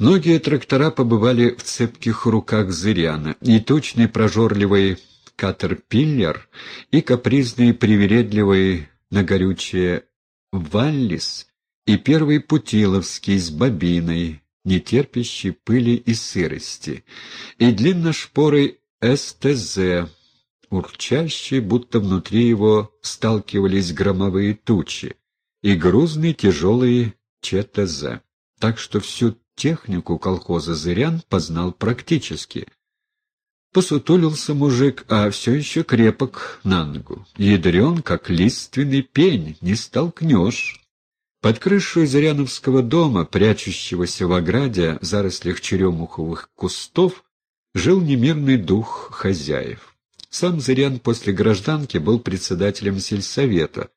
Многие трактора побывали в цепких руках Зыряна, и точный прожорливый Катерпиллер, и капризный привередливый на горючее Валлис, и первый Путиловский с бобиной, не терпящий пыли и сырости, и длинношпорый СТЗ, урчащий, будто внутри его сталкивались громовые тучи, и грузный тяжелый ЧТЗ. Так что всю технику колхоза «Зырян» познал практически. Посутулился мужик, а все еще крепок на ногу. Ядрен, как лиственный пень, не столкнешь. Под крышей Зыряновского дома, прячущегося в ограде в зарослях черемуховых кустов, жил немирный дух хозяев. Сам Зырян после гражданки был председателем сельсовета,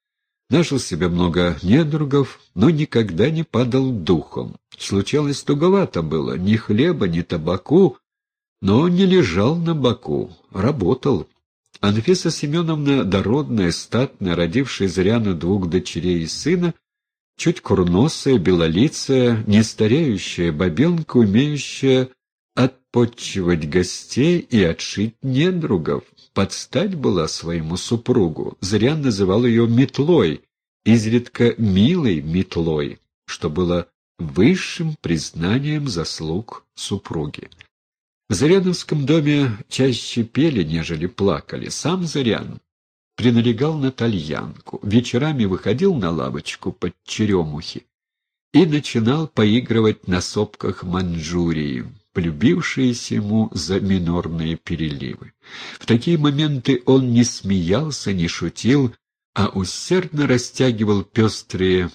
Нажил себе много недругов, но никогда не падал духом. Случалось, туговато было, ни хлеба, ни табаку, но он не лежал на боку, работал. Анфиса Семеновна, дородная, статная, родившая Зряну двух дочерей и сына, чуть курносая, белолицая, нестареющая бабенка, умеющая отпочивать гостей и отшить недругов. Подстать была своему супругу. Зря называл ее метлой, изредка милой метлой, что было высшим признанием заслуг супруги. В Зыряновском доме чаще пели, нежели плакали. Сам Зырян приналегал на тальянку, вечерами выходил на лавочку под черемухи и начинал поигрывать на сопках Манчжурии, полюбившиеся ему за минорные переливы. В такие моменты он не смеялся, не шутил, а усердно растягивал пестрые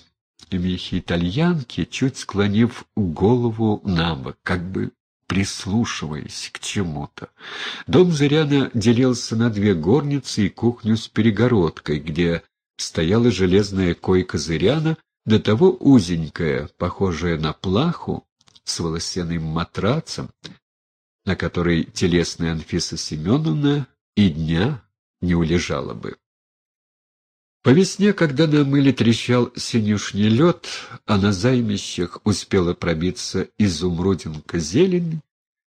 мехи итальянки, чуть склонив голову на бок, как бы прислушиваясь к чему-то. Дом Зыряна делился на две горницы и кухню с перегородкой, где стояла железная койка Зыряна, до того узенькая, похожая на плаху, с волосяным матрацем, на который телесная Анфиса Семеновна и дня не улежала бы. По весне, когда на мыле трещал синюшний лед, а на займищах успела пробиться изумрудинка зелень,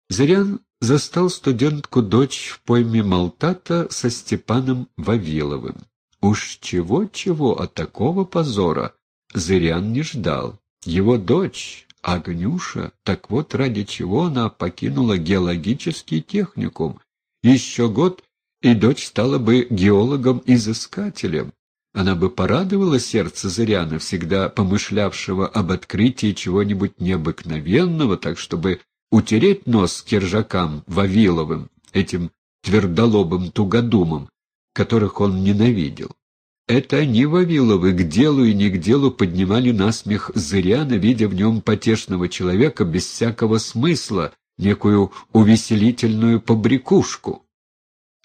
Зырян застал студентку-дочь в пойме Малтата со Степаном Вавиловым. Уж чего-чего, а такого позора Зырян не ждал. Его дочь, Агнюша, так вот ради чего она покинула геологический техникум. Еще год, и дочь стала бы геологом-изыскателем. Она бы порадовала сердце Зыряна, всегда помышлявшего об открытии чего-нибудь необыкновенного, так чтобы утереть нос киржакам Вавиловым, этим твердолобым тугодумам, которых он ненавидел. Это они, Вавиловы, к делу и не к делу поднимали насмех Зыряна, видя в нем потешного человека без всякого смысла, некую увеселительную побрякушку.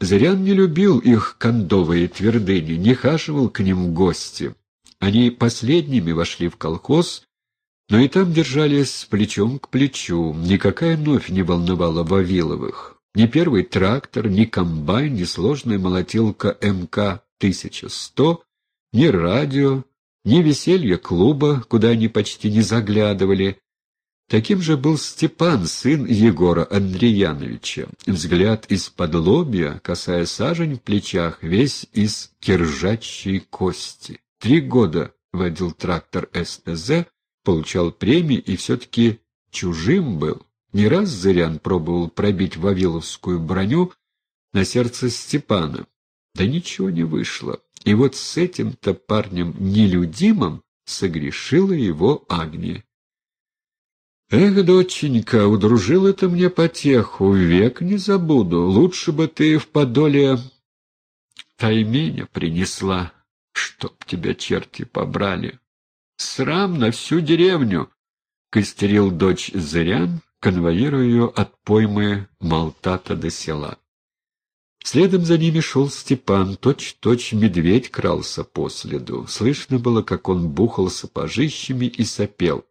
Зырян не любил их кондовые твердыни, не хаживал к ним в гости. Они последними вошли в колхоз, но и там держались плечом к плечу. Никакая новь не волновала Вавиловых. Ни первый трактор, ни комбайн, ни сложная молотилка МК 1100, ни радио, ни веселье клуба, куда они почти не заглядывали. Таким же был Степан, сын Егора Андреяновича. Взгляд из-под лобья, касая сажень в плечах, весь из киржачьей кости. Три года водил трактор СТЗ, получал премии и все-таки чужим был. Не раз Зырян пробовал пробить вавиловскую броню на сердце Степана. Да ничего не вышло. И вот с этим-то парнем нелюдимым согрешила его Агния. «Эх, доченька, удружила ты мне потеху, век не забуду. Лучше бы ты в подоле тайменя принесла, чтоб тебя черти побрали. Срам на всю деревню!» — костерил дочь Зырян, конвоируя ее от поймы Малтата до села. Следом за ними шел Степан, точь-точь медведь крался по следу. Слышно было, как он бухал сапожищами и сопел.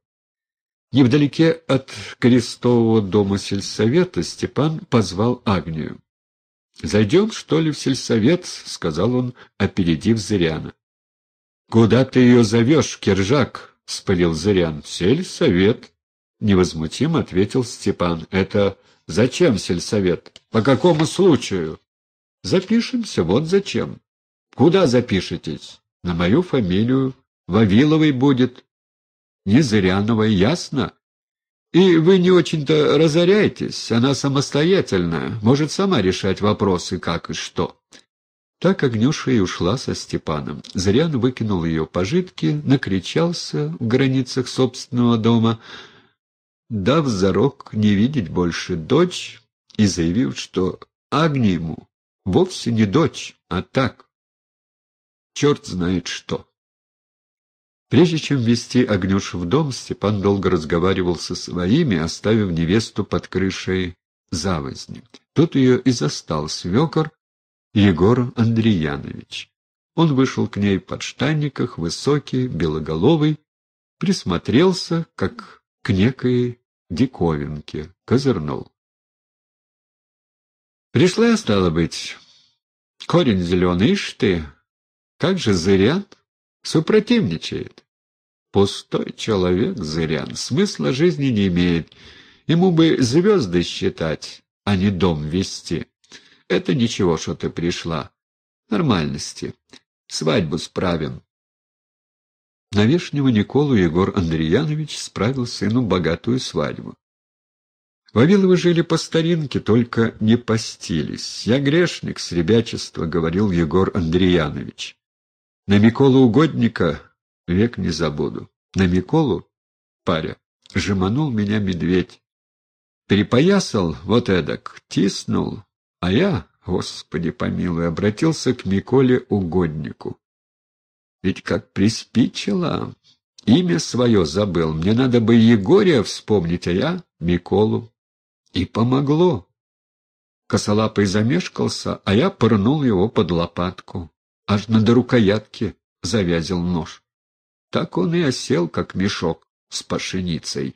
Невдалеке от крестового дома сельсовета Степан позвал Агнию. «Зайдем, что ли, в сельсовет?» — сказал он, опередив Зыряна. «Куда ты ее зовешь, Киржак?» — спалил Зырян. «Сельсовет». невозмутимо ответил Степан. «Это зачем сельсовет? По какому случаю?» «Запишемся, вот зачем». «Куда запишетесь?» «На мою фамилию. Вавиловой будет». «Не Зыряновой, ясно?» «И вы не очень-то разоряетесь. Она самостоятельная, может сама решать вопросы, как и что». Так Огнюша и ушла со Степаном. Зырян выкинул ее пожитки, накричался в границах собственного дома, дав зарок не видеть больше дочь и заявив, что Агни ему вовсе не дочь, а так. Черт знает что. Прежде чем ввести Огнюшу в дом, Степан долго разговаривал со своими, оставив невесту под крышей завозни. Тут ее и застал свекор, Егор Андреянович. Он вышел к ней в подштанниках, высокий, белоголовый, присмотрелся, как к некой диковинке, козырнул. Пришла я, стало быть. Корень зеленый, ишь ты, как же зырян, супротивничает. Пустой человек зырян, смысла жизни не имеет. Ему бы звезды считать, а не дом вести. Это ничего, что ты пришла. Нормальности. Свадьбу справим. На Вешнего Николу Егор Андреянович справил сыну богатую свадьбу. Вавиловы жили по старинке, только не постились. «Я грешник с ребячества», — говорил Егор Андреянович. «На Миколу Угодника век не забуду. На Миколу, паря, жеманул меня медведь. Перепоясал вот эдак, тиснул, а я, Господи помилуй, обратился к Миколе Угоднику. Ведь как приспичило, имя свое забыл. Мне надо бы Егория вспомнить, а я Миколу. И помогло. Косолапый замешкался, а я пырнул его под лопатку. Аж над рукоятки завязил нож. Так он и осел, как мешок с пашеницей.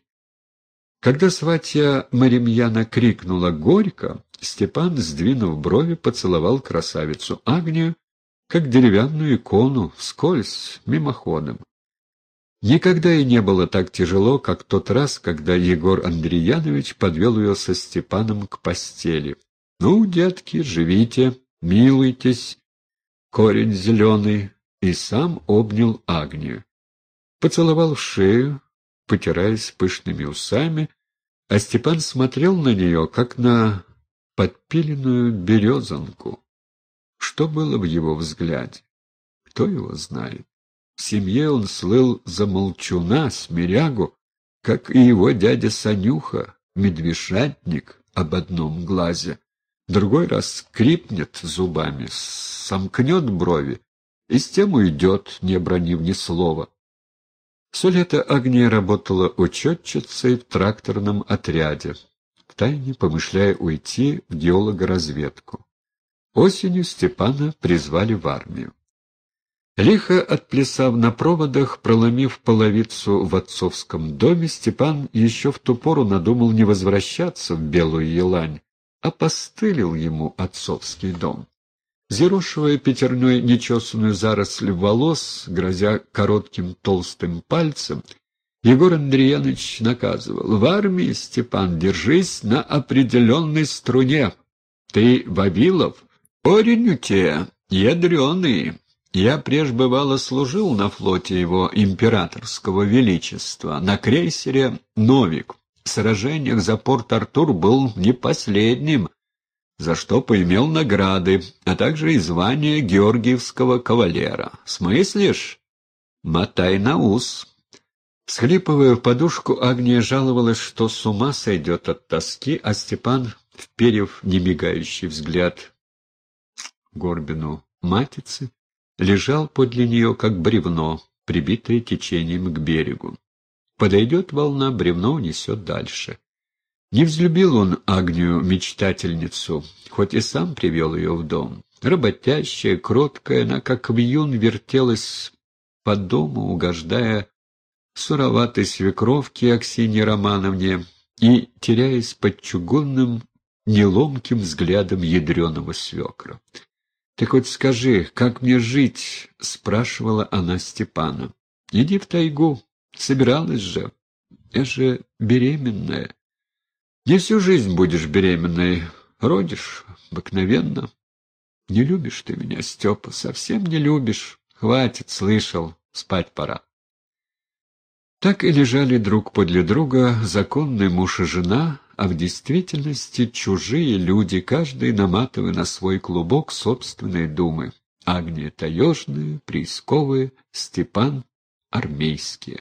Когда сватья Маримьяна крикнула горько, Степан, сдвинув брови, поцеловал красавицу Агнию, как деревянную икону, вскользь, мимоходом. Никогда и не было так тяжело, как тот раз, когда Егор Андреянович подвел ее со Степаном к постели. «Ну, детки, живите, милуйтесь, корень зеленый», и сам обнял Агнию. Поцеловал в шею, потираясь пышными усами, а Степан смотрел на нее, как на подпиленную березонку. Что было в его взгляде? Кто его знает? В семье он слыл за молчуна, смирягу, как и его дядя Санюха, медвежатник об одном глазе. Другой раз скрипнет зубами, сомкнет брови и с тем уйдет, не бронив ни слова. Все лето Агния работала учетчицей в тракторном отряде, втайне помышляя уйти в геологоразведку. Осенью Степана призвали в армию. Лихо отплясав на проводах, проломив половицу в отцовском доме, Степан еще в ту пору надумал не возвращаться в Белую Елань, а постылил ему отцовский дом. Зерошивая пятерней нечесанную заросль волос, грозя коротким толстым пальцем, Егор Андреянович наказывал. «В армии, Степан, держись на определенной струне. Ты Вавилов? Корень у тебя ядреный. Я прежде бывало служил на флоте его императорского величества, на крейсере «Новик». Сражениях за Порт-Артур был не последним, за что поимел награды, а также и звание Георгиевского кавалера. Смыслишь? Мотай на ус. Схлипывая в подушку, Агния жаловалась, что с ума сойдет от тоски, а Степан, вперев немигающий взгляд Горбину матицы, лежал подле нее, как бревно, прибитое течением к берегу. Подойдет волна, бревно унесет дальше. Не взлюбил он Агнию, мечтательницу, хоть и сам привел ее в дом. Работящая, кроткая, она как вьюн вертелась по дому, угождая суроватой свекровке Аксинье Романовне и теряясь под чугунным, неломким взглядом ядреного свекра. «Ты хоть скажи, как мне жить?» — спрашивала она Степана. «Иди в тайгу. Собиралась же. Я же беременная. Не всю жизнь будешь беременной. Родишь обыкновенно. Не любишь ты меня, Степа, совсем не любишь. Хватит, слышал, спать пора. Так и лежали друг подле друга законный муж и жена, а в действительности чужие люди, каждый наматывая на свой клубок собственной думы. Агния Таежная, Приисковая, Степан Армейские.